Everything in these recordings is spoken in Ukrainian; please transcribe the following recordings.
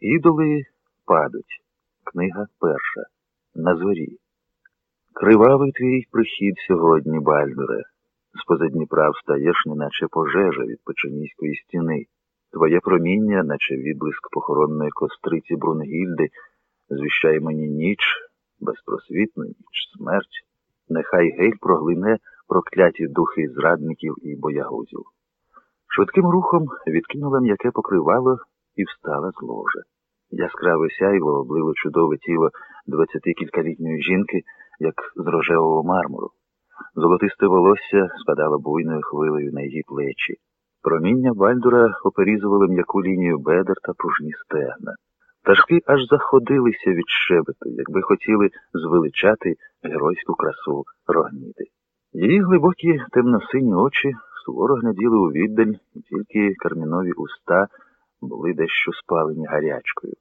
Ідоли падуть. Книга перша. На зорі. Кривавий твій прихід сьогодні, Бальдуре. З-поза Дніпра встаєш, неначе пожежа від печеніської стіни. Твоє проміння, наче відблиск похоронної костриці Брунгільди, звіщає мені ніч, безпросвітну ніч, смерть. Нехай гель проглине прокляті духи зрадників і боягузів. Швидким рухом відкинула м'яке покривало і встала з ложа. Яскраве сяйво облило чудове тіло двадцятикількалітньої жінки, як з рожевого мармуру. Золотисте волосся спадало буйною хвилею на її плечі. Проміння Бальдура оперізувало м'яку лінію бедер та пружні стегна. Пташки аж заходилися від щебету, якби хотіли звеличати геройську красу рогніди. Її глибокі темно-сині очі суворо гляділи у віддаль, тільки кармінові уста були дещо спалені гарячкою.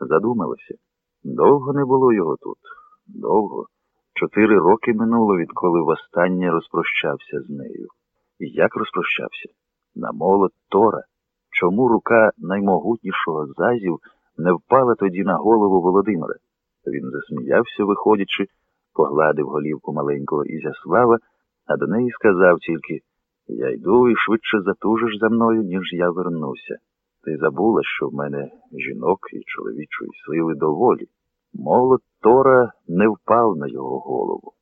Задумалася. Довго не було його тут. Довго. Чотири роки минуло, відколи востаннє розпрощався з нею. І як розпрощався? На молот Тора. Чому рука наймогутнішого зазів не впала тоді на голову Володимира? Він засміявся, виходячи, погладив голівку маленького Ізяслава, а до неї сказав тільки Я йду і швидше затужиш за мною, ніж я вернуся. Ти забула, що в мене жінок і чоловічої сили доволі. Молот Тора не впав на його голову.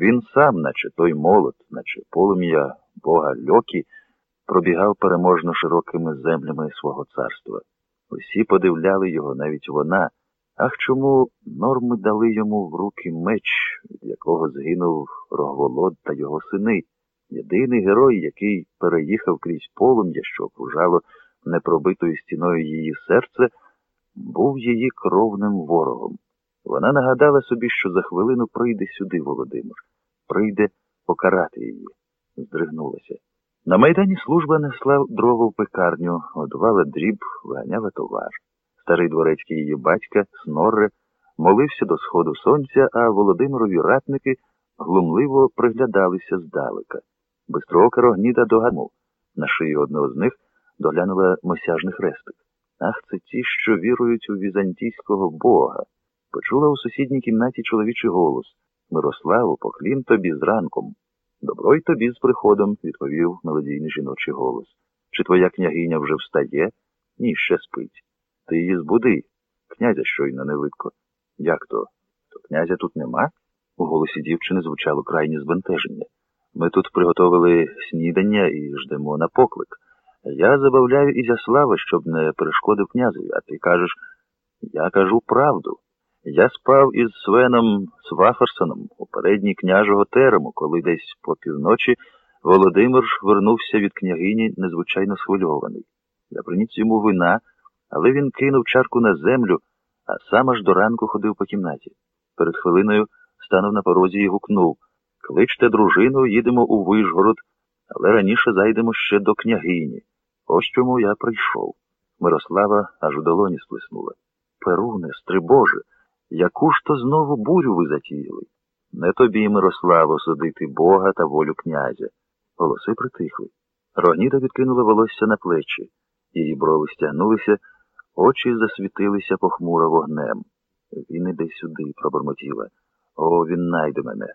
Він сам, наче той молот, наче полум'я бога Льокі, пробігав переможно широкими землями свого царства. Усі подивляли його, навіть вона. Ах чому норми дали йому в руки меч, від якого згинув Рогволод та його сини, єдиний герой, який переїхав крізь полум'я, що окружало непробитою стіною її серце, був її кровним ворогом. Вона нагадала собі, що за хвилину прийде сюди Володимир, прийде покарати її, здригнулася. На майдані служба несла дрова в пекарню, годувала дріб, виганяла товар. Старий дворецький її батька, Снорре, молився до сходу сонця, а Володимирові ратники глумливо приглядалися здалека. Бистроока рогніда догадму. На шиї одного з них доглянула мосяжний хрестик. Ах, це ті, що вірують у візантійського бога. Почула у сусідній кімнаті чоловічий голос Мирославу, поклін тобі з ранком. Добро й тобі з приходом, відповів мелодійний жіночий голос. Чи твоя княгиня вже встає? Ні, ще спить. Ти її збуди. Князя щойно не видко. Як то? То князя тут нема? У голосі дівчини звучало крайнє збентеження. Ми тут приготовили снідання і ждемо на поклик. Я забавляю Ізяслава, щоб не перешкодив князеві, а ти кажеш, я кажу правду. Я спав із Свеном Сваферсоном у передній княжого терему, коли десь по півночі Володимир вернувся від княгині незвичайно схвильований. Я приніс йому вина, але він кинув чарку на землю, а сам аж до ранку ходив по кімнаті. Перед хвилиною станув на порозі і гукнув Кличте дружину, їдемо у Вишгород, але раніше зайдемо ще до княгині. Ось чому я прийшов. Мирослава аж у долоні сплеснула. Перуне, стрибоже, яку ж то знову бурю ви затіяли? Не тобі, Мирославо, судити Бога та волю князя. Голоси притихли. Рогніда відкинула волосся на плечі. Її брови стягнулися, очі засвітилися похмуро вогнем. Він іде сюди, пробормотіла. О, він найде мене.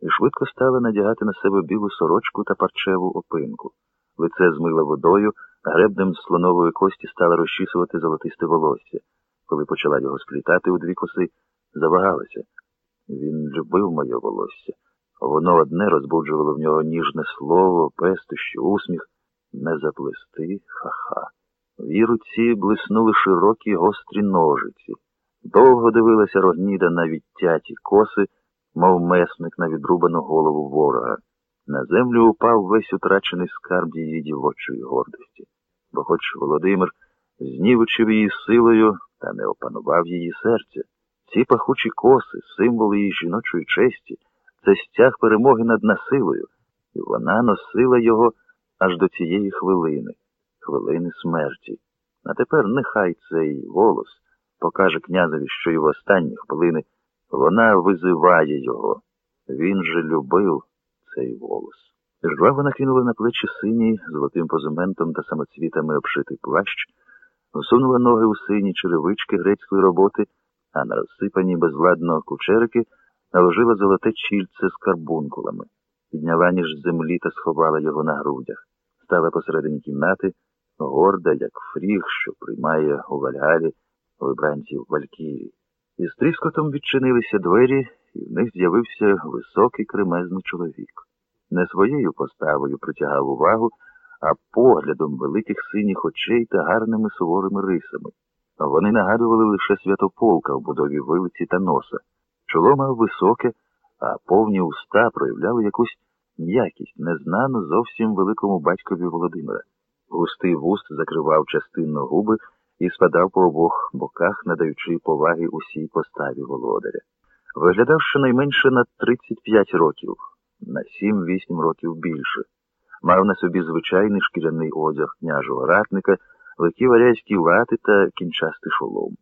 І швидко стала надягати на себе білу сорочку та парчеву опинку. Лице змила водою, гребнем з слонової кості стала розчісувати золотисте волосся. Коли почала його сплітати у дві коси, завагалася. Він любив моє волосся. Воно одне розбуджувало в нього ніжне слово, пестощі, усміх. Не заплести, ха-ха. В її руці блиснули широкі гострі ножиці. Довго дивилася рогніда на відтяті коси, мов месник на відрубану голову ворога. На землю упав весь утрачений скарб її дівочої гордості. Бо хоч Володимир знівечив її силою та не опанував її серця. Ці пахучі коси, символи її жіночої честі, це стяг перемоги над насилою, і вона носила його аж до цієї хвилини, хвилини смерті. А тепер нехай цей волос покаже князеві, що й в останні хвилини вона визиває його. Він же любив цей волос. Жваво накинула на плечі синій золотим позументом та самоцвітами обшитий плащ, Всунула ноги у сині черевички грецької роботи, а на розсипані безвладно кучерики наложила золоте чільце з карбункулами, підняла ніж з землі та сховала його на грудях, стала посередині кімнати, горда, як фріг, що приймає у вальгалі вибранців Валькірії. Із тріскотом відчинилися двері, і в них з'явився високий кремезний чоловік. Не своєю поставою притягав увагу, а поглядом великих синіх очей та гарними суворими рисами. Вони нагадували лише святополка в будові вилиці та носа. Чоло мав високе, а повні уста проявляли якусь м'якість, незнану зовсім великому батькові Володимира. Густий вуст закривав частинно губи і спадав по обох боках, надаючи поваги усій поставі володаря. Виглядав щонайменше на 35 років, на 7-8 років більше. Мав на собі звичайний шкіряний одяг княжого ратника, легкі варязькі вати та кінчастий шолом.